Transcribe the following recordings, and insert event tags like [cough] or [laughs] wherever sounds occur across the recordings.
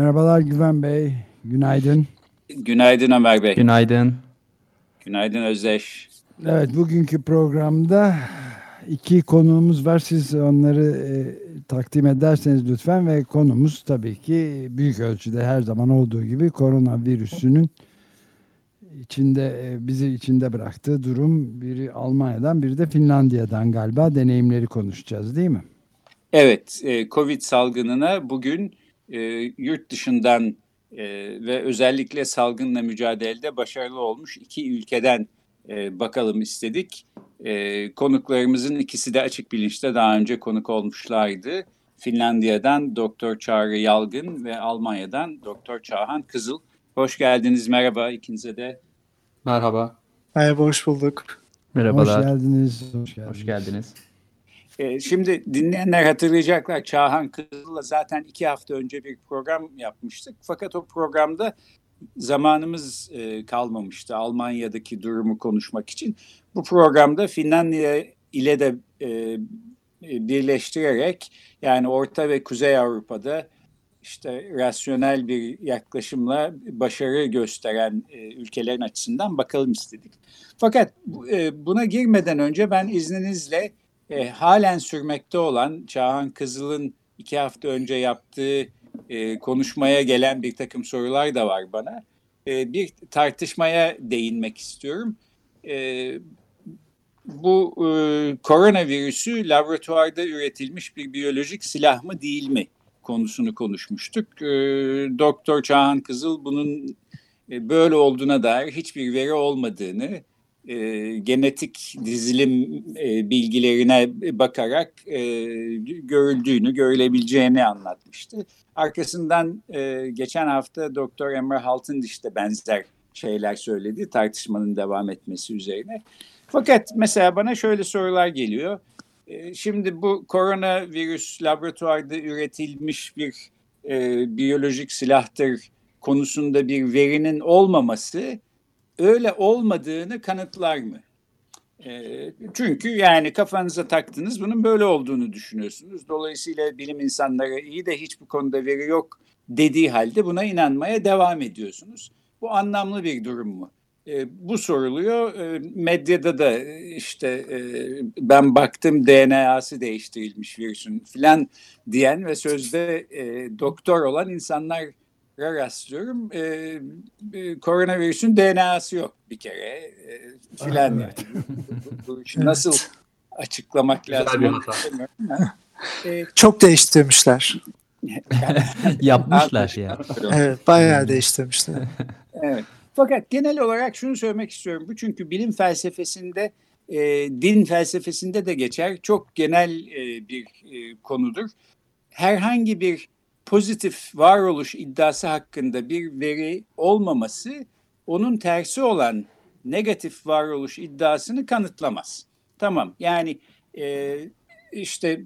Merhabalar Güven Bey, günaydın. Günaydın Ömer Bey. Günaydın. Günaydın Özdeş. Evet, bugünkü programda iki konuğumuz var. Siz onları e, takdim ederseniz lütfen ve konumuz tabii ki büyük ölçüde her zaman olduğu gibi koronavirüsünün içinde e, bizi içinde bıraktığı durum biri Almanya'dan biri de Finlandiya'dan galiba deneyimleri konuşacağız değil mi? Evet, e, Covid salgınına bugün e, yurt dışından e, ve özellikle salgınla mücadelede başarılı olmuş iki ülkeden e, bakalım istedik. E, konuklarımızın ikisi de açık bilinçte daha önce konuk olmuşlardı. Finlandiya'dan Doktor Çağrı Yalgın ve Almanya'dan Doktor Çağhan Kızıl. Hoş geldiniz, merhaba ikinize de. Merhaba. Merhaba, hoş bulduk. Merhabalar. Hoş geldiniz. Hoş geldiniz. Hoş geldiniz. E, şimdi dinleyenler hatırlayacaklar Çağhan Kızıl'la zaten iki hafta önce bir program yapmıştık. Fakat o programda zamanımız e, kalmamıştı Almanya'daki durumu konuşmak için. Bu programda Finlandiya ile de e, birleştirerek yani Orta ve Kuzey Avrupa'da işte rasyonel bir yaklaşımla başarı gösteren e, ülkelerin açısından bakalım istedik. Fakat e, buna girmeden önce ben izninizle e, halen sürmekte olan Çağhan Kızıl'ın iki hafta önce yaptığı e, konuşmaya gelen bir takım sorular da var bana. E, bir tartışmaya değinmek istiyorum. E, bu e, koronavirüsü laboratuvarda üretilmiş bir biyolojik silah mı değil mi konusunu konuşmuştuk. E, Doktor Çağhan Kızıl bunun e, böyle olduğuna dair hiçbir veri olmadığını, e, genetik dizilim e, bilgilerine bakarak e, görüldüğünü, görülebileceğini anlatmıştı. Arkasından e, geçen hafta Doktor Emre Haltındiş de benzer şeyler söyledi tartışmanın devam etmesi üzerine. Fakat mesela bana şöyle sorular geliyor. E, şimdi bu koronavirüs laboratuvarda üretilmiş bir e, biyolojik silahtır konusunda bir verinin olmaması öyle olmadığını kanıtlar mı? E, çünkü yani kafanıza taktınız bunun böyle olduğunu düşünüyorsunuz. Dolayısıyla bilim insanları iyi de hiç bu konuda veri yok dediği halde buna inanmaya devam ediyorsunuz. Bu anlamlı bir durum mu? E, bu soruluyor. E, medyada da işte e, ben baktım DNA'sı değiştirilmiş virüsün filan diyen ve sözde e, doktor olan insanlar rastlıyorum. E, e, koronavirüsün DNA'sı yok bir kere e, filan. Evet. Yani. bu, bu işi nasıl açıklamak Güzel lazım? e, Çok değiştirmişler. [laughs] Yapmışlar ya. Evet, bayağı değiştirmişler. evet. Fakat genel olarak şunu söylemek istiyorum. Bu çünkü bilim felsefesinde, e, din felsefesinde de geçer. Çok genel e, bir e, konudur. Herhangi bir pozitif varoluş iddiası hakkında bir veri olmaması onun tersi olan negatif varoluş iddiasını kanıtlamaz. Tamam yani e, işte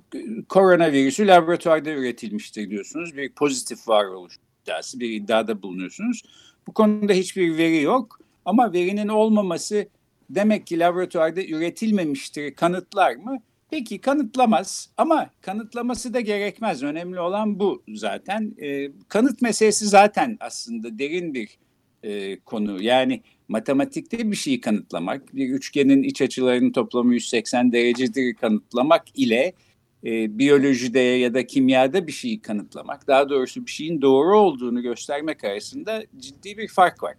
koronavirüsü laboratuvarda üretilmiştir diyorsunuz. Bir pozitif varoluş iddiası, bir iddiada bulunuyorsunuz. Bu konuda hiçbir veri yok ama verinin olmaması demek ki laboratuvarda üretilmemiştir kanıtlar mı? Peki kanıtlamaz ama kanıtlaması da gerekmez. Önemli olan bu zaten. E, kanıt meselesi zaten aslında derin bir e, konu. Yani matematikte bir şeyi kanıtlamak, bir üçgenin iç açılarının toplamı 180 derecedir kanıtlamak ile e, biyolojide ya da kimyada bir şeyi kanıtlamak, daha doğrusu bir şeyin doğru olduğunu göstermek arasında ciddi bir fark var.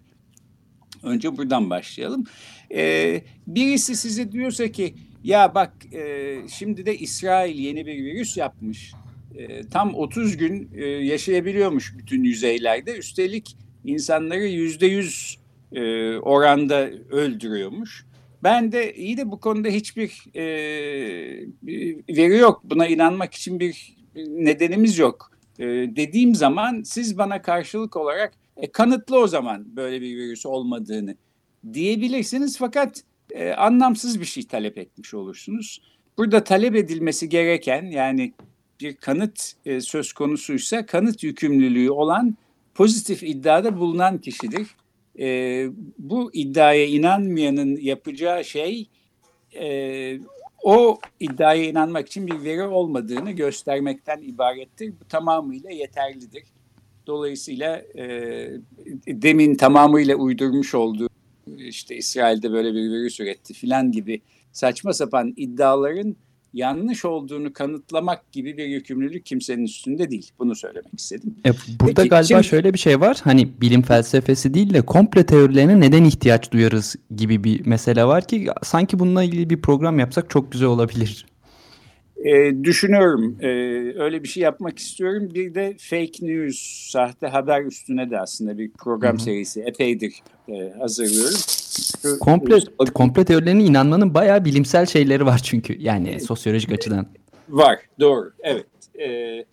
Önce buradan başlayalım. E, birisi size diyorsa ki ya bak e, şimdi de İsrail yeni bir virüs yapmış. E, tam 30 gün e, yaşayabiliyormuş bütün yüzeylerde. Üstelik insanları yüzde yüz e, oranda öldürüyormuş. Ben de iyi de bu konuda hiçbir e, veri yok. Buna inanmak için bir nedenimiz yok e, dediğim zaman siz bana karşılık olarak e, kanıtlı o zaman böyle bir virüs olmadığını diyebilirsiniz fakat e, anlamsız bir şey talep etmiş olursunuz. Burada talep edilmesi gereken yani bir kanıt e, söz konusuysa kanıt yükümlülüğü olan pozitif iddiada bulunan kişidir. E, bu iddiaya inanmayanın yapacağı şey e, o iddiaya inanmak için bir veri olmadığını göstermekten ibarettir. Bu tamamıyla yeterlidir. Dolayısıyla e, demin tamamıyla uydurmuş olduğu işte İsrail'de böyle bir virüs üretti filan gibi saçma sapan iddiaların yanlış olduğunu kanıtlamak gibi bir yükümlülük kimsenin üstünde değil. Bunu söylemek istedim. E, burada Peki, galiba şimdi... şöyle bir şey var. Hani bilim felsefesi değil de komple teorilerine neden ihtiyaç duyarız gibi bir mesele var ki sanki bununla ilgili bir program yapsak çok güzel olabilir. E, düşünüyorum. E, öyle bir şey yapmak istiyorum. Bir de fake news, sahte haber üstüne de aslında bir program Hı-hı. serisi epeydir e, hazırlıyorum. Komple, komple teorilerine inanmanın bayağı bilimsel şeyleri var çünkü. Yani sosyolojik açıdan. Var, doğru. Evet. E,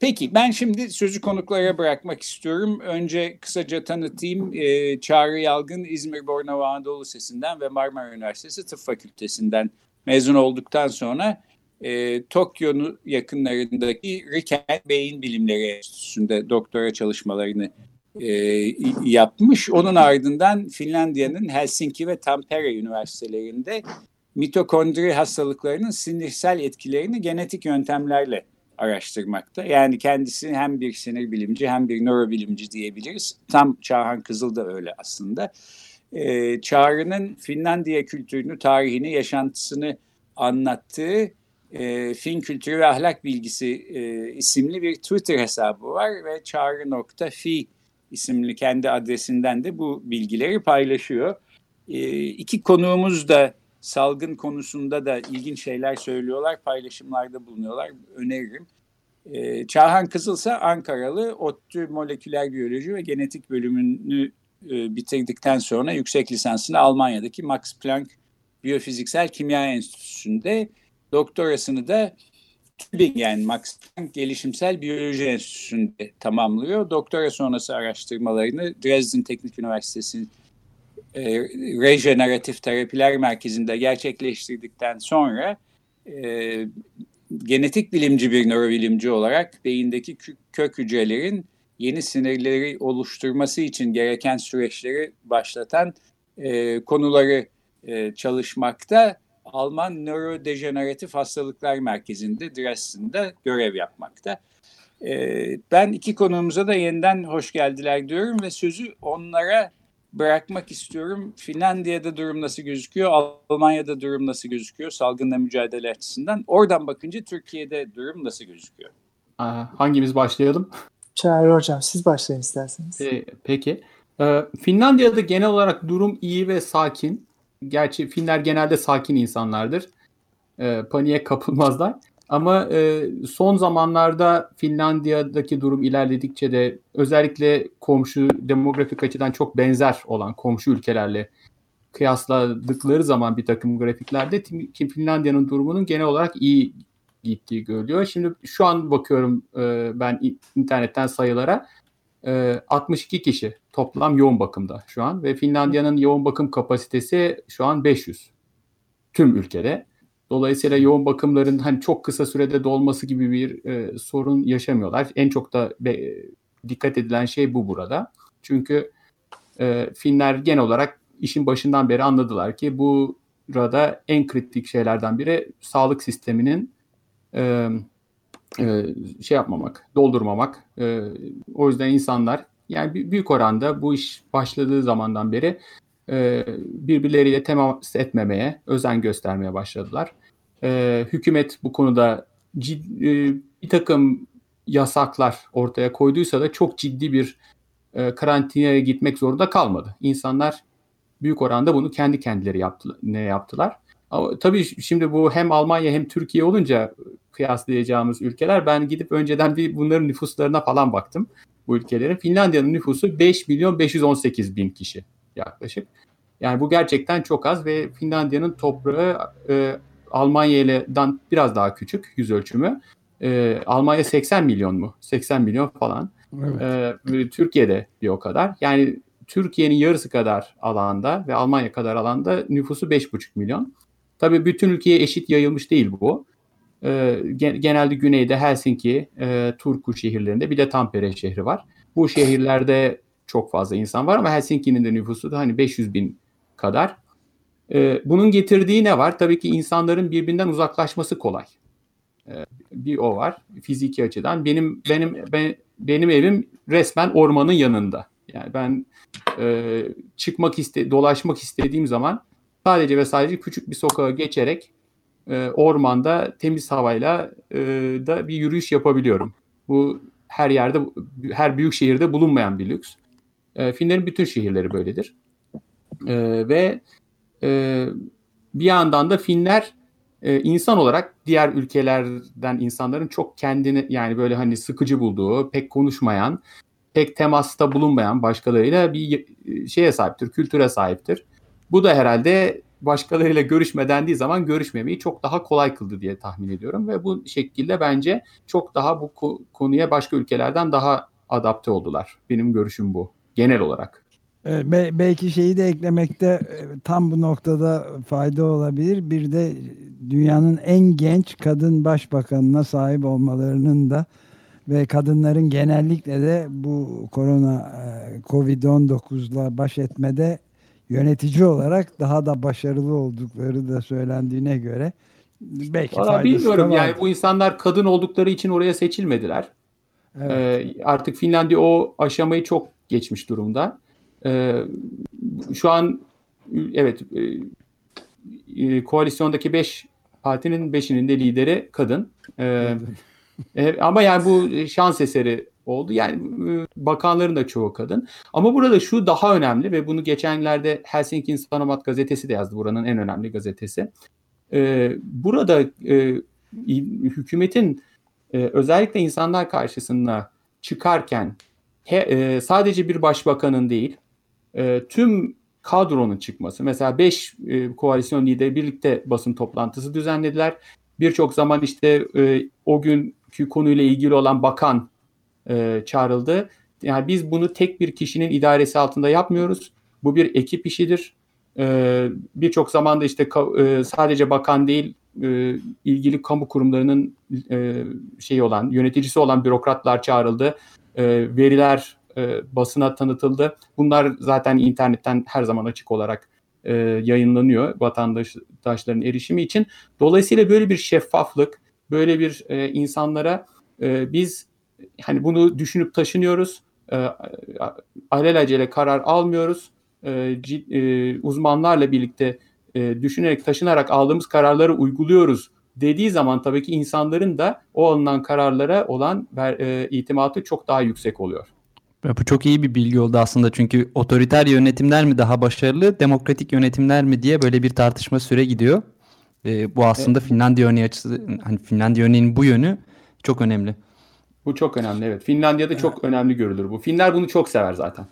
peki ben şimdi sözü konuklara bırakmak istiyorum. Önce kısaca tanıtayım. E, Çağrı Yalgın İzmir Bornova Anadolu Sesi'nden ve Marmara Üniversitesi Tıp Fakültesi'nden mezun olduktan sonra e, Tokyo'nun yakınlarındaki Riken Beyin Bilimleri Enstitüsü'nde doktora çalışmalarını e, yapmış. Onun ardından Finlandiya'nın Helsinki ve Tampere üniversitelerinde mitokondri hastalıklarının sinirsel etkilerini genetik yöntemlerle araştırmakta. Yani kendisi hem bir sinir bilimci hem bir nörobilimci diyebiliriz. Tam Çağhan Kızıl da öyle aslında. Ee, Çağrı'nın Finlandiya kültürünü, tarihini, yaşantısını anlattığı e, Fin Kültürü ve Ahlak Bilgisi e, isimli bir Twitter hesabı var ve çağrı.fi isimli kendi adresinden de bu bilgileri paylaşıyor. E, iki konuğumuz da salgın konusunda da ilginç şeyler söylüyorlar, paylaşımlarda bulunuyorlar. Öneririm. E, Çağhan Kızılsa Ankaralı, ODTÜ Moleküler Biyoloji ve Genetik bölümünü e, bitirdikten sonra yüksek lisansını Almanya'daki Max Planck Biyofiziksel Kimya Enstitüsü'nde Doktorasını da Tübingen Max Planck Gelişimsel Biyoloji Enstitüsü'nde tamamlıyor. Doktora sonrası araştırmalarını Dresden Teknik Üniversitesi e, Rejeneratif Terapiler Merkezi'nde gerçekleştirdikten sonra e, genetik bilimci bir nörobilimci olarak beyindeki kök hücrelerin yeni sinirleri oluşturması için gereken süreçleri başlatan e, konuları e, çalışmakta Alman Nörodejeneratif Hastalıklar Merkezi'nde Dresden'de görev yapmakta. Ee, ben iki konuğumuza da yeniden hoş geldiler diyorum ve sözü onlara bırakmak istiyorum. Finlandiya'da durum nasıl gözüküyor? Almanya'da durum nasıl gözüküyor? Salgınla mücadele açısından. Oradan bakınca Türkiye'de durum nasıl gözüküyor? hangimiz başlayalım? Çağrı Hocam siz başlayın isterseniz. Ee, peki. Ee, Finlandiya'da genel olarak durum iyi ve sakin. Gerçi Finler genelde sakin insanlardır. E, paniğe kapılmazlar. Ama e, son zamanlarda Finlandiya'daki durum ilerledikçe de özellikle komşu demografik açıdan çok benzer olan komşu ülkelerle kıyasladıkları zaman bir takım grafiklerde Finlandiya'nın durumunun genel olarak iyi gittiği görülüyor. Şimdi şu an bakıyorum e, ben internetten sayılara. 62 ee, kişi toplam yoğun bakımda şu an ve Finlandiya'nın yoğun bakım kapasitesi şu an 500 tüm ülkede. Dolayısıyla yoğun bakımların hani çok kısa sürede dolması gibi bir e, sorun yaşamıyorlar. En çok da be, dikkat edilen şey bu burada. Çünkü e, Finler genel olarak işin başından beri anladılar ki bu burada en kritik şeylerden biri sağlık sisteminin e, e, şey yapmamak, doldurmamak. E, o yüzden insanlar yani büyük oranda bu iş başladığı zamandan beri e, birbirleriyle temas etmemeye, özen göstermeye başladılar. Hükümet bu konuda ciddi, bir takım yasaklar ortaya koyduysa da çok ciddi bir karantinaya gitmek zorunda kalmadı. İnsanlar büyük oranda bunu kendi kendileri yaptı, ne yaptılar. Ama tabii şimdi bu hem Almanya hem Türkiye olunca kıyaslayacağımız ülkeler. Ben gidip önceden bir bunların nüfuslarına falan baktım bu ülkelerin. Finlandiya'nın nüfusu 5 milyon 518 bin kişi yaklaşık. Yani bu gerçekten çok az ve Finlandiya'nın toprağı e, Almanya ile'den biraz daha küçük yüz ölçümü. E, Almanya 80 milyon mu? 80 milyon falan. Evet. E, Türkiye'de bir o kadar. Yani Türkiye'nin yarısı kadar alanda ve Almanya kadar alanda nüfusu 5,5 milyon. Tabii bütün ülkeye eşit yayılmış değil bu. E, genelde güneyde Helsinki, e, Turku şehirlerinde bir de Tampere şehri var. Bu şehirlerde çok fazla insan var ama Helsinki'nin de nüfusu da hani 500 bin kadar. E, bunun getirdiği ne var? Tabii ki insanların birbirinden uzaklaşması kolay. E, bir o var fiziki açıdan. Benim benim ben, benim evim resmen ormanın yanında. Yani ben e, çıkmak iste, dolaşmak istediğim zaman sadece ve sadece küçük bir sokağa geçerek e, ormanda temiz havayla e, da bir yürüyüş yapabiliyorum. Bu her yerde, her büyük şehirde bulunmayan bir lüks. E, Finlerin bütün şehirleri böyledir. E, ve e, bir yandan da Finler e, insan olarak diğer ülkelerden insanların çok kendini yani böyle hani sıkıcı bulduğu, pek konuşmayan, pek temasta bulunmayan başkalarıyla bir şeye sahiptir, kültüre sahiptir. Bu da herhalde başkalarıyla görüşme dendiği zaman görüşmemeyi çok daha kolay kıldı diye tahmin ediyorum ve bu şekilde bence çok daha bu konuya başka ülkelerden daha adapte oldular. Benim görüşüm bu genel olarak. belki şeyi de eklemekte e, tam bu noktada fayda olabilir. Bir de dünyanın en genç kadın başbakanına sahip olmalarının da ve kadınların genellikle de bu korona e, Covid-19'la baş etmede yönetici olarak daha da başarılı oldukları da söylendiğine göre belki Valla bilmiyorum yani bu insanlar kadın oldukları için oraya seçilmediler. Evet. Ee, artık Finlandiya o aşamayı çok geçmiş durumda. Ee, şu an evet e, e koalisyondaki 5 partinin 5'inin de lideri kadın. Ee, e, ama yani bu şans eseri oldu. Yani ıı, bakanların da çoğu kadın. Ama burada şu daha önemli ve bunu geçenlerde Helsinki Sanomat gazetesi de yazdı. Buranın en önemli gazetesi. Ee, burada e, hükümetin e, özellikle insanlar karşısında çıkarken e, sadece bir başbakanın değil tüm kadronun çıkması. Mesela 5 e, koalisyon lideri birlikte basın toplantısı düzenlediler. Birçok zaman işte e, o günkü konuyla ilgili olan bakan e, çağrıldı. Yani biz bunu tek bir kişinin idaresi altında yapmıyoruz. Bu bir ekip işidir. E, Birçok zamanda işte e, sadece bakan değil e, ilgili kamu kurumlarının e, şeyi olan yöneticisi olan bürokratlar çağrıldı. E, veriler e, basına tanıtıldı. Bunlar zaten internetten her zaman açık olarak e, yayınlanıyor vatandaşların erişimi için. Dolayısıyla böyle bir şeffaflık, böyle bir e, insanlara e, biz hani bunu düşünüp taşınıyoruz. E, alelacele karar almıyoruz. E, cid, e, uzmanlarla birlikte e, düşünerek, taşınarak aldığımız kararları uyguluyoruz dediği zaman tabii ki insanların da o alınan kararlara olan e, itimatı çok daha yüksek oluyor. Bu çok iyi bir bilgi oldu aslında çünkü otoriter yönetimler mi daha başarılı, demokratik yönetimler mi diye böyle bir tartışma süre gidiyor. E, bu aslında evet. Finlandiya örneği açısı, hani Finlandiya örneğinin bu yönü çok önemli. Bu çok önemli evet. Finlandiya'da çok evet. önemli görülür bu. Finler bunu çok sever zaten.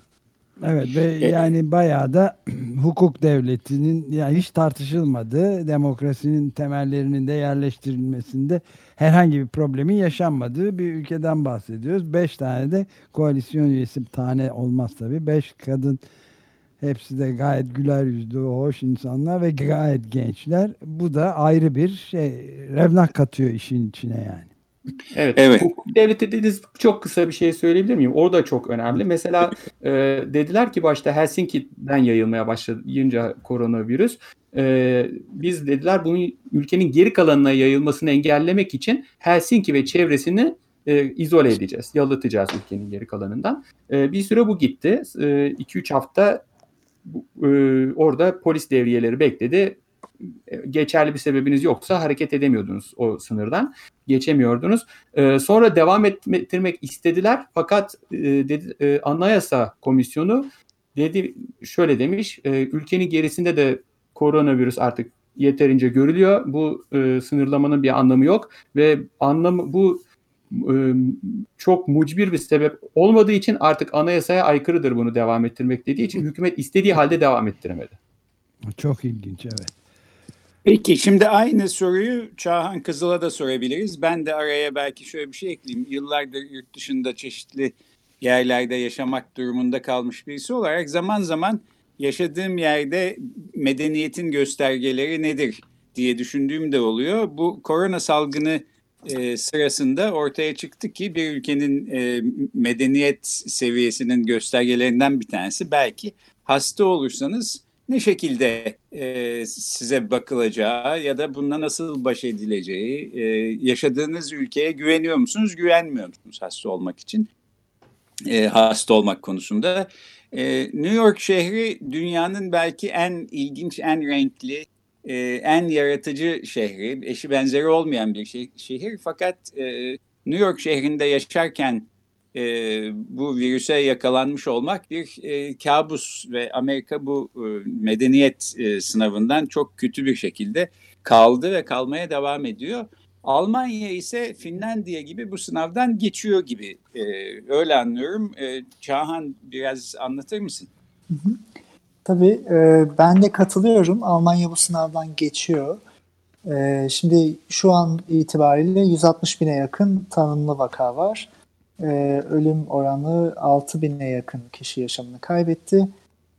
Evet ve e, yani bayağı da [clears throat] hukuk devletinin yani hiç tartışılmadığı demokrasinin temellerinin de yerleştirilmesinde herhangi bir problemin yaşanmadığı bir ülkeden bahsediyoruz. Beş tane de koalisyon üyesi tane olmaz tabii. Beş kadın hepsi de gayet güler yüzlü, hoş insanlar ve gayet gençler. Bu da ayrı bir şey revnak katıyor işin içine yani. Evet. evet. Hukuk devleti dediğiniz çok kısa bir şey söyleyebilir miyim? O da çok önemli. Mesela e, dediler ki başta Helsinki'den yayılmaya başlayınca koronavirüs. E, biz dediler bunun ülkenin geri kalanına yayılmasını engellemek için Helsinki ve çevresini e, izole edeceğiz. Yalıtacağız ülkenin geri kalanından. E, bir süre bu gitti. 2-3 e, hafta e, orada polis devriyeleri bekledi geçerli bir sebebiniz yoksa hareket edemiyordunuz o sınırdan. Geçemiyordunuz. E, sonra devam ettirmek istediler fakat e, dedi, e, Anayasa Komisyonu dedi şöyle demiş e, ülkenin gerisinde de koronavirüs artık yeterince görülüyor. Bu e, sınırlamanın bir anlamı yok ve anlamı bu e, çok mucbir bir sebep olmadığı için artık anayasaya aykırıdır bunu devam ettirmek dediği için hükümet istediği halde devam ettiremedi. Çok ilginç evet. Peki şimdi aynı soruyu Çağhan Kızıl'a da sorabiliriz. Ben de araya belki şöyle bir şey ekleyeyim. Yıllardır yurt dışında çeşitli yerlerde yaşamak durumunda kalmış birisi olarak zaman zaman yaşadığım yerde medeniyetin göstergeleri nedir diye düşündüğüm de oluyor. Bu korona salgını e, sırasında ortaya çıktı ki bir ülkenin e, medeniyet seviyesinin göstergelerinden bir tanesi belki hasta olursanız ne şekilde e, size bakılacağı ya da bununla nasıl baş edileceği, e, yaşadığınız ülkeye güveniyor musunuz, güvenmiyor musunuz hasta olmak için, e, hasta olmak konusunda. E, New York şehri dünyanın belki en ilginç, en renkli, e, en yaratıcı şehri, eşi benzeri olmayan bir şehir, fakat e, New York şehrinde yaşarken e, bu virüse yakalanmış olmak bir e, kabus ve Amerika bu e, medeniyet e, sınavından çok kötü bir şekilde kaldı ve kalmaya devam ediyor. Almanya ise Finlandiya gibi bu sınavdan geçiyor gibi e, öyle anlıyorum. E, Çağhan biraz anlatır mısın? Hı hı. Tabii e, ben de katılıyorum. Almanya bu sınavdan geçiyor. E, şimdi şu an itibariyle 160 bine yakın tanımlı vaka var e, ölüm oranı 6 bine yakın kişi yaşamını kaybetti.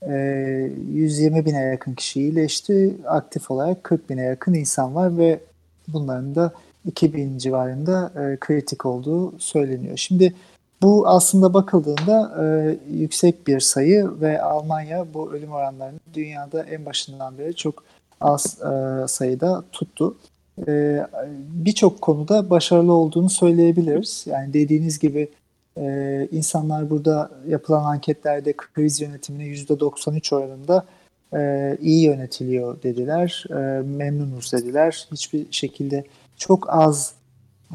E, ee, 120 bine yakın kişi iyileşti. Aktif olarak 40 bine yakın insan var ve bunların da 2000 civarında e, kritik olduğu söyleniyor. Şimdi bu aslında bakıldığında e, yüksek bir sayı ve Almanya bu ölüm oranlarını dünyada en başından beri çok az e, sayıda tuttu e, birçok konuda başarılı olduğunu söyleyebiliriz. Yani dediğiniz gibi e, insanlar burada yapılan anketlerde kriz yönetimine %93 oranında e, iyi yönetiliyor dediler, e, memnunuz dediler. Hiçbir şekilde çok az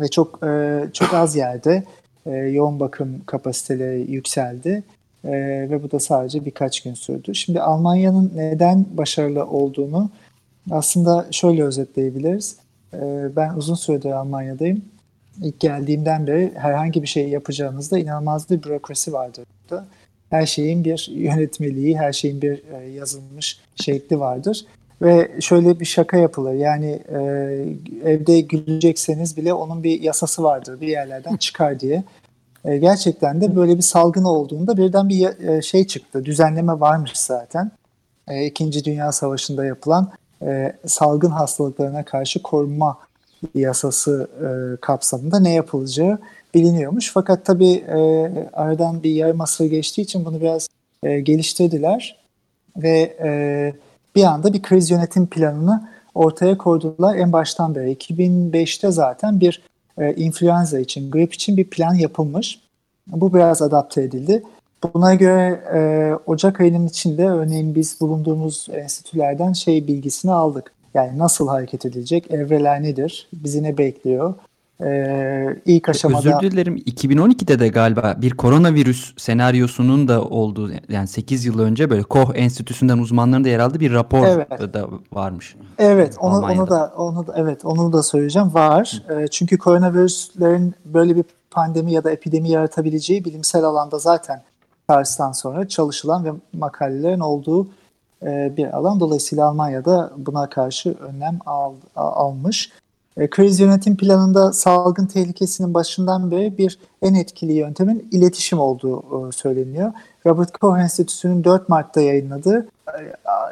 ve çok e, çok az yerde e, yoğun bakım kapasiteleri yükseldi e, ve bu da sadece birkaç gün sürdü. Şimdi Almanya'nın neden başarılı olduğunu aslında şöyle özetleyebiliriz. Ee, ben uzun süredir Almanya'dayım. İlk geldiğimden beri herhangi bir şey yapacağınızda inanılmaz bir bürokrasi vardır burada. Her şeyin bir yönetmeliği, her şeyin bir e, yazılmış şekli vardır. Ve şöyle bir şaka yapılır. Yani e, evde gülecekseniz bile onun bir yasası vardır. Bir yerlerden çıkar diye. E, gerçekten de böyle bir salgın olduğunda birden bir e, şey çıktı. Düzenleme varmış zaten. E, İkinci Dünya Savaşı'nda yapılan e, salgın hastalıklarına karşı korunma yasası e, kapsamında ne yapılacağı biliniyormuş. Fakat tabii e, aradan bir yarım asır geçtiği için bunu biraz e, geliştirdiler ve e, bir anda bir kriz yönetim planını ortaya koydular en baştan beri. 2005'te zaten bir e, influenza için, grip için bir plan yapılmış. Bu biraz adapte edildi. Buna göre e, Ocak ayının içinde örneğin biz bulunduğumuz enstitülerden şey bilgisini aldık. Yani nasıl hareket edilecek, evreler nedir, bizi ne bekliyor, ee, ilk aşamada... Özür dilerim 2012'de de galiba bir koronavirüs senaryosunun da olduğu yani 8 yıl önce böyle Koch Enstitüsü'nden uzmanların da yer aldığı bir rapor evet. da varmış. Evet onu, onu da onu da evet onu da söyleyeceğim var. E, çünkü koronavirüslerin böyle bir pandemi ya da epidemi yaratabileceği bilimsel alanda zaten Paris'ten sonra çalışılan ve makalelerin olduğu e, bir alan. Dolayısıyla Almanya'da buna karşı önlem al, almış. E, kriz yönetim planında salgın tehlikesinin başından beri bir en etkili yöntemin iletişim olduğu e, söyleniyor. Robert Koch Enstitüsü'nün 4 Mart'ta yayınladığı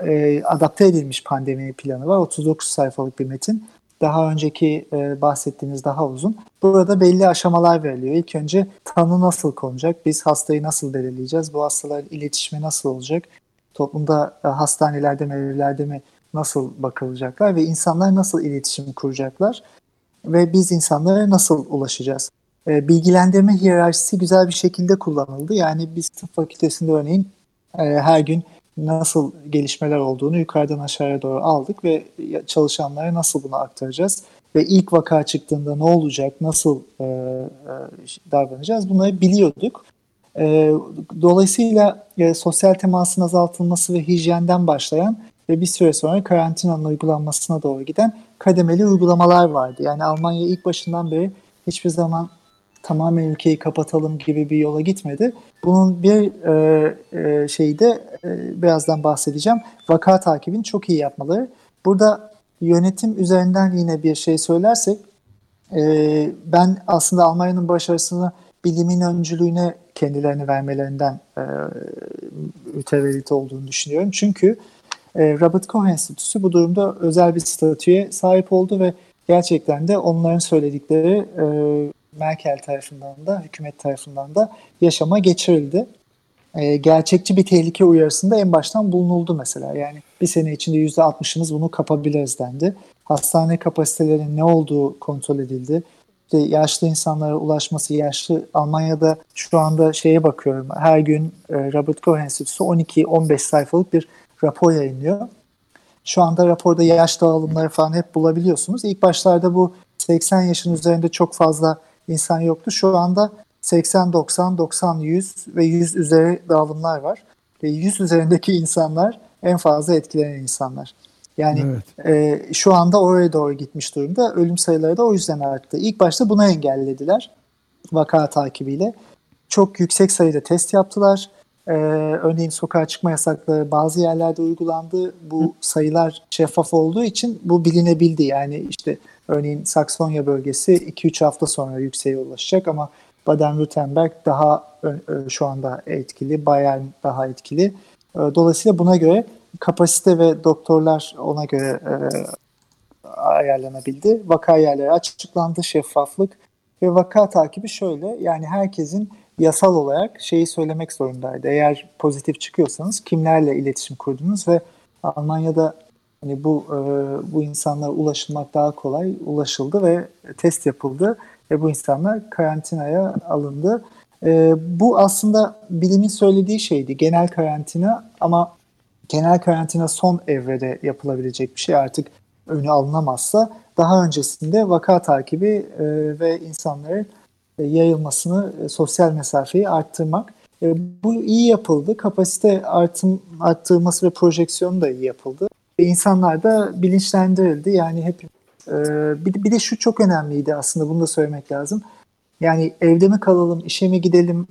e, e, adapte edilmiş pandemi planı var. 39 sayfalık bir metin daha önceki e, bahsettiğimiz daha uzun. Burada belli aşamalar veriliyor. İlk önce tanı nasıl konacak? Biz hastayı nasıl belirleyeceğiz? Bu hastaların iletişimi nasıl olacak? Toplumda e, hastanelerde mi, evlerde mi nasıl bakılacaklar ve insanlar nasıl iletişim kuracaklar? Ve biz insanlara nasıl ulaşacağız? E, bilgilendirme hiyerarşisi güzel bir şekilde kullanıldı. Yani biz tıp fakültesinde örneğin e, her gün nasıl gelişmeler olduğunu yukarıdan aşağıya doğru aldık ve çalışanlara nasıl bunu aktaracağız ve ilk vaka çıktığında ne olacak, nasıl e, e, davranacağız bunları biliyorduk. E, dolayısıyla e, sosyal temasın azaltılması ve hijyenden başlayan ve bir süre sonra karantinanın uygulanmasına doğru giden kademeli uygulamalar vardı. Yani Almanya ilk başından beri hiçbir zaman tamamen ülkeyi kapatalım gibi bir yola gitmedi. Bunun bir e, e, şeyi de e, birazdan bahsedeceğim. Vaka takibini çok iyi yapmaları. Burada yönetim üzerinden yine bir şey söylersek e, ben aslında Almanya'nın başarısını bilimin öncülüğüne kendilerini vermelerinden e, mütevellit olduğunu düşünüyorum. Çünkü e, Robert Koch Enstitüsü bu durumda özel bir statüye sahip oldu ve gerçekten de onların söyledikleri e, Merkel tarafından da hükümet tarafından da yaşama geçirildi. E, gerçekçi bir tehlike uyarısında en baştan bulunuldu mesela. Yani bir sene içinde %60'ınız bunu kapabiliriz dendi. Hastane kapasitelerinin ne olduğu kontrol edildi. İşte yaşlı insanlara ulaşması, yaşlı Almanya'da şu anda şeye bakıyorum. Her gün e, Robert Koch Enstitüsü 12-15 sayfalık bir rapor yayınlıyor. Şu anda raporda yaş dağılımları falan hep bulabiliyorsunuz. İlk başlarda bu 80 yaşın üzerinde çok fazla insan yoktu. Şu anda 80, 90, 90, 100 ve 100 üzeri dağılımlar var. Ve 100 üzerindeki insanlar en fazla etkilenen insanlar. Yani evet. e, şu anda oraya doğru gitmiş durumda. Ölüm sayıları da o yüzden arttı. İlk başta buna engellediler vaka takibiyle. Çok yüksek sayıda test yaptılar. Ee, örneğin sokağa çıkma yasakları bazı yerlerde uygulandı. Bu sayılar şeffaf olduğu için bu bilinebildi. Yani işte örneğin Saksonya bölgesi 2-3 hafta sonra yükseğe ulaşacak ama Baden-Württemberg daha şu anda etkili, Bayern daha etkili. Ee, dolayısıyla buna göre kapasite ve doktorlar ona göre e, ayarlanabildi. Vaka yerleri açıklandı, şeffaflık ve vaka takibi şöyle yani herkesin yasal olarak şeyi söylemek zorundaydı. Eğer pozitif çıkıyorsanız kimlerle iletişim kurdunuz ve Almanya'da hani bu e, bu insanlara ulaşılmak daha kolay ulaşıldı ve test yapıldı ve bu insanlar karantinaya alındı. E, bu aslında bilimin söylediği şeydi genel karantina ama genel karantina son evrede yapılabilecek bir şey artık önü alınamazsa daha öncesinde vaka takibi e, ve insanların yayılmasını, e, sosyal mesafeyi arttırmak. E, bu iyi yapıldı. Kapasite artım, arttırılması ve projeksiyonu da iyi yapıldı. Ve insanlar da bilinçlendirildi. Yani hep bir de şu çok önemliydi aslında bunu da söylemek lazım. Yani evde mi kalalım, işe mi gidelim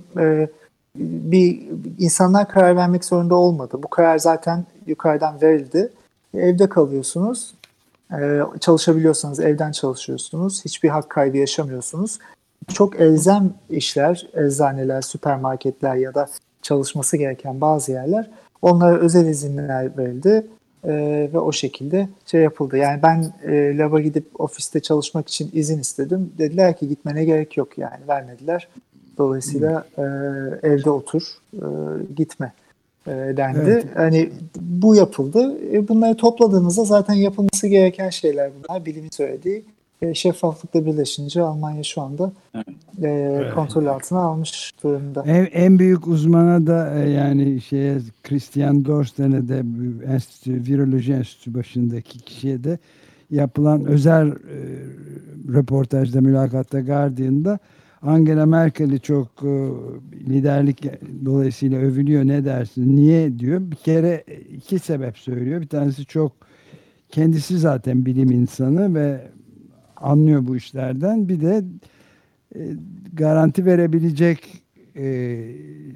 bir insanlar karar vermek zorunda olmadı. Bu karar zaten yukarıdan verildi. Evde kalıyorsunuz. Çalışabiliyorsanız evden çalışıyorsunuz. Hiçbir hak kaybı yaşamıyorsunuz çok elzem işler, eczaneler, süpermarketler ya da çalışması gereken bazı yerler onlara özel izinler verildi e, ve o şekilde şey yapıldı. Yani ben e, laba gidip ofiste çalışmak için izin istedim. Dediler ki gitmene gerek yok yani vermediler. Dolayısıyla e, evde otur, e, gitme e, dendi. Evet. Hani bu yapıldı. E, bunları topladığınızda zaten yapılması gereken şeyler bunlar. Bilimin söylediği e, şeffaflıkla birleşince Almanya şu anda evet. e, evet. kontrol altına almış durumda. En, en büyük uzmana da e, yani şeye Christian Dorsten'e de enstitü, viroloji enstitüsü başındaki kişiye de yapılan özel e, röportajda mülakatta Guardian'da Angela Merkel'i çok e, liderlik dolayısıyla övülüyor ne dersin niye diyor bir kere iki sebep söylüyor bir tanesi çok kendisi zaten bilim insanı ve anlıyor bu işlerden. Bir de e, garanti verebilecek e,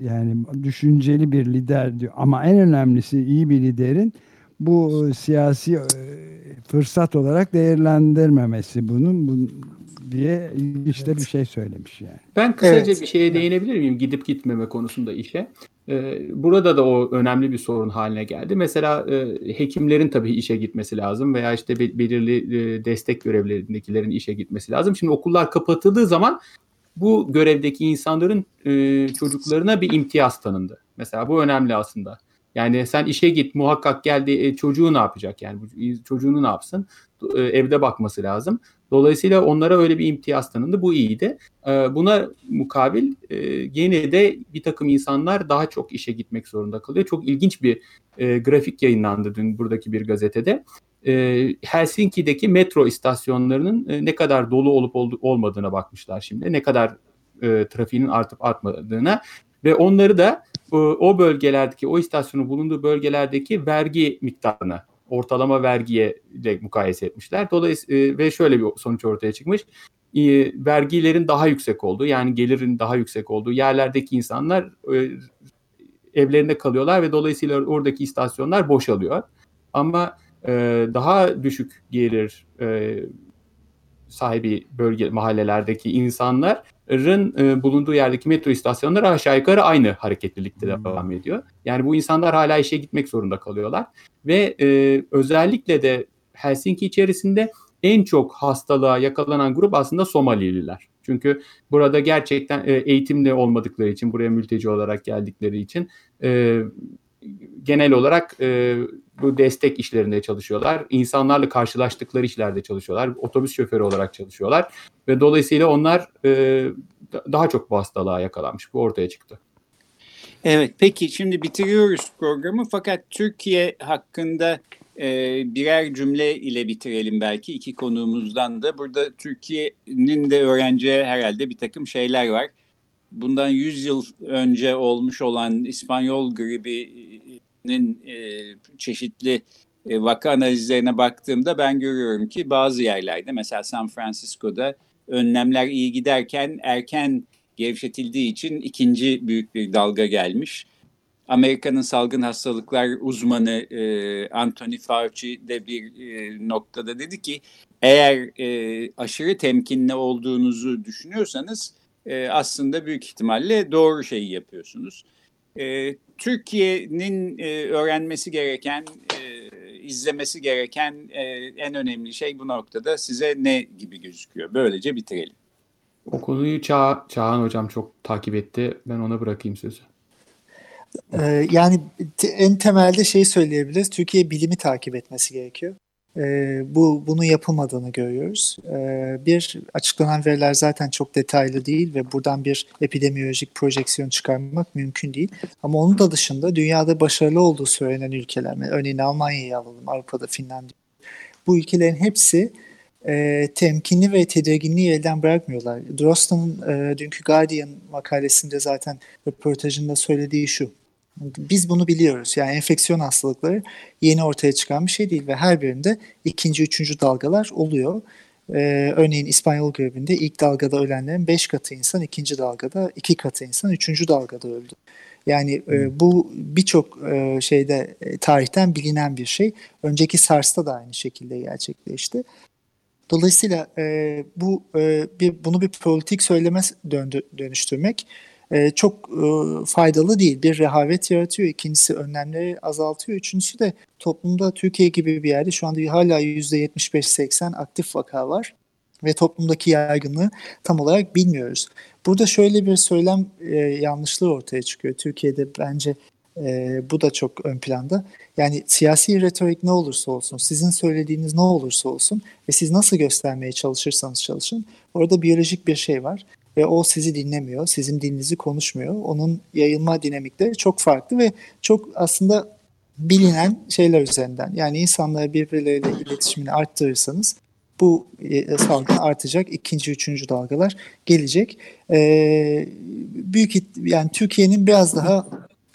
yani düşünceli bir lider diyor. Ama en önemlisi iyi bir liderin bu e, siyasi e, fırsat olarak değerlendirmemesi bunun, bunun diye işte evet. bir şey söylemiş yani. Ben kısaca evet. bir şeye değinebilir miyim gidip gitmeme konusunda işe? Ee, burada da o önemli bir sorun haline geldi. Mesela e, hekimlerin tabii işe gitmesi lazım veya işte belirli e, destek görevlerindekilerin işe gitmesi lazım. Şimdi okullar kapatıldığı zaman bu görevdeki insanların e, çocuklarına bir imtiyaz tanındı. Mesela bu önemli aslında. Yani sen işe git muhakkak geldi çocuğu ne yapacak yani çocuğunu ne yapsın evde bakması lazım. Dolayısıyla onlara öyle bir imtiyaz tanındı. Bu iyiydi. Ee, buna mukabil e, yine de bir takım insanlar daha çok işe gitmek zorunda kalıyor. Çok ilginç bir e, grafik yayınlandı dün buradaki bir gazetede. E, Helsinki'deki metro istasyonlarının ne kadar dolu olup olmadığına bakmışlar şimdi. Ne kadar trafiğinin artıp artmadığına ve onları da o bölgelerdeki, o istasyonun bulunduğu bölgelerdeki vergi miktarına ortalama vergiye de mukayese etmişler. Dolayısıyla e, ve şöyle bir sonuç ortaya çıkmış. E, vergilerin daha yüksek olduğu yani gelirin daha yüksek olduğu yerlerdeki insanlar e, evlerinde kalıyorlar ve dolayısıyla oradaki istasyonlar boşalıyor. Ama daha düşük gelir sahibi bölge mahallelerdeki insanların e, bulunduğu yerdeki metro istasyonları aşağı yukarı aynı hareketlilikte hmm. devam ediyor. Yani bu insanlar hala işe gitmek zorunda kalıyorlar ve e, özellikle de Helsinki içerisinde en çok hastalığa yakalanan grup aslında Somalililer. Çünkü burada gerçekten e, eğitimli olmadıkları için, buraya mülteci olarak geldikleri için e, genel olarak e, bu destek işlerinde çalışıyorlar. İnsanlarla karşılaştıkları işlerde çalışıyorlar. Otobüs şoförü olarak çalışıyorlar. Ve dolayısıyla onlar e, daha çok bu hastalığa yakalanmış. Bu ortaya çıktı. Evet peki şimdi bitiriyoruz programı fakat Türkiye hakkında e, birer cümle ile bitirelim belki iki konuğumuzdan da. Burada Türkiye'nin de öğrenciye herhalde bir takım şeyler var. Bundan 100 yıl önce olmuş olan İspanyol gribinin e, çeşitli e, vaka analizlerine baktığımda ben görüyorum ki bazı yerlerde mesela San Francisco'da önlemler iyi giderken erken gevşetildiği için ikinci büyük bir dalga gelmiş. Amerika'nın salgın hastalıklar uzmanı e, Anthony Fauci de bir e, noktada dedi ki eğer e, aşırı temkinli olduğunuzu düşünüyorsanız e, aslında büyük ihtimalle doğru şeyi yapıyorsunuz. E, Türkiye'nin e, öğrenmesi gereken, e, izlemesi gereken e, en önemli şey bu noktada size ne gibi gözüküyor? Böylece bitirelim. O konuyu Ça Çağhan Hocam çok takip etti. Ben ona bırakayım sözü. Ee, yani en temelde şey söyleyebiliriz. Türkiye bilimi takip etmesi gerekiyor. Ee, bu bunu yapılmadığını görüyoruz. Ee, bir açıklanan veriler zaten çok detaylı değil ve buradan bir epidemiolojik projeksiyon çıkarmak mümkün değil. Ama onun da dışında dünyada başarılı olduğu söylenen ülkeler, örneğin Almanya'yı alalım, Avrupa'da Finlandiya. Bu ülkelerin hepsi e, temkinli ve tedirginliği elden bırakmıyorlar. Drostan'ın e, dünkü Guardian makalesinde zaten röportajında söylediği şu. Biz bunu biliyoruz. Yani enfeksiyon hastalıkları yeni ortaya çıkan bir şey değil ve her birinde ikinci, üçüncü dalgalar oluyor. Ee, örneğin İspanyol gribinde ilk dalgada ölenlerin 5 katı insan, ikinci dalgada 2 katı insan, üçüncü dalgada öldü. Yani e, bu birçok e, şeyde e, tarihten bilinen bir şey. Önceki SARS'ta da aynı şekilde gerçekleşti. Dolayısıyla e, bu e, bir bunu bir politik söyleme döndü, dönüştürmek e, çok e, faydalı değil. Bir rehavet yaratıyor. İkincisi önlemleri azaltıyor. Üçüncüsü de toplumda Türkiye gibi bir yerde şu anda hala %75-80 aktif vaka var ve toplumdaki yaygınlığı tam olarak bilmiyoruz. Burada şöyle bir söylem e, yanlışlığı ortaya çıkıyor. Türkiye'de bence e, bu da çok ön planda. Yani siyasi retorik ne olursa olsun, sizin söylediğiniz ne olursa olsun ve siz nasıl göstermeye çalışırsanız çalışın, orada biyolojik bir şey var ve o sizi dinlemiyor, sizin dilinizi konuşmuyor. Onun yayılma dinamikleri çok farklı ve çok aslında bilinen şeyler üzerinden. Yani insanlar birbirleriyle iletişimini arttırırsanız bu e, salgın artacak. ikinci, üçüncü dalgalar gelecek. Ee, büyük yani Türkiye'nin biraz daha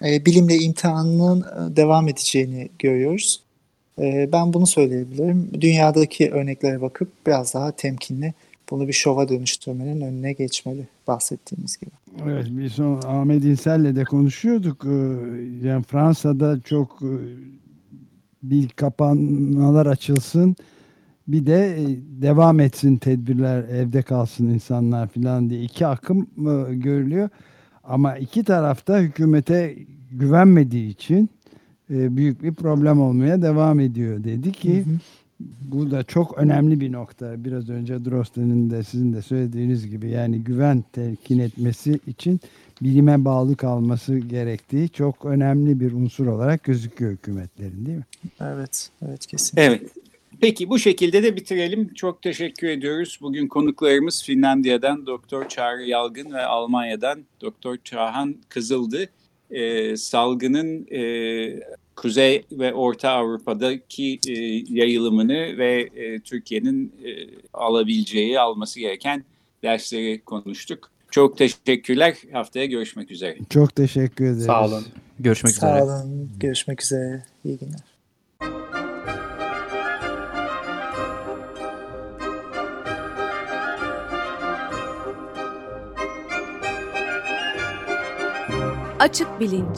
e, bilimle imtihanının e, devam edeceğini görüyoruz. E, ben bunu söyleyebilirim. Dünyadaki örneklere bakıp biraz daha temkinli bunu bir şova dönüştürmenin önüne geçmeli bahsettiğimiz gibi. Evet bir son Ahmet İnsel'le de konuşuyorduk. Ee, yani Fransa'da çok e, bir kapanmalar açılsın bir de e, devam etsin tedbirler evde kalsın insanlar filan diye iki akım e, görülüyor. Ama iki tarafta hükümete güvenmediği için büyük bir problem olmaya devam ediyor dedi ki hı hı. Bu da çok önemli bir nokta. Biraz önce Drosten'in de sizin de söylediğiniz gibi yani güven telkin etmesi için bilime bağlı kalması gerektiği çok önemli bir unsur olarak gözüküyor hükümetlerin değil mi? Evet, evet kesinlikle. Evet. Peki bu şekilde de bitirelim. Çok teşekkür ediyoruz. Bugün konuklarımız Finlandiya'dan Doktor Çağrı Yalgın ve Almanya'dan Doktor Çağhan Kızıldı. Ee, salgının e, Kuzey ve Orta Avrupa'daki e, yayılımını ve e, Türkiye'nin e, alabileceği, alması gereken dersleri konuştuk. Çok teşekkürler. Haftaya görüşmek üzere. Çok teşekkür ederiz. Sağ olun. Görüşmek Sağ üzere. Sağ olun. Görüşmek üzere. İyi günler. Açık Bilinç